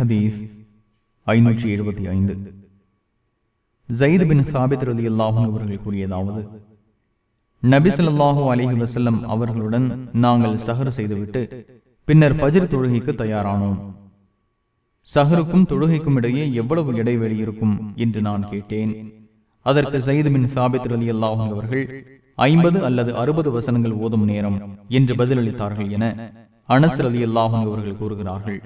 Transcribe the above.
ஹதீஸ் ஐநூற்றி எழுபத்தி ஐந்து. ஜயித் பின் சாபித் ரதி அல்லாஹும் அவர்கள் கூறியதாவது நபிசல்லாஹூ அலிஹி வசல்லம் அவர்களுடன் நாங்கள் சஹர் செய்துவிட்டு பின்னர் ஃபஜர் தொழுகைக்கு தயாரானோம். சஹருக்கும் தொழுகைக்கும் இடையே எவ்வளவு இடைவெளி இருக்கும் என்று நான் கேட்டேன். அதற்கு சயித் பின் சாபித் ரதி அல்லாஹும் அவர்கள் ஐம்பது அல்லது அறுபது வசனங்கள் ஓதும் நேரம் என்று பதிலளித்தார்கள் என அனஸ் ரலி அல்லாஹும் அவர்கள் கூறுகிறார்கள்.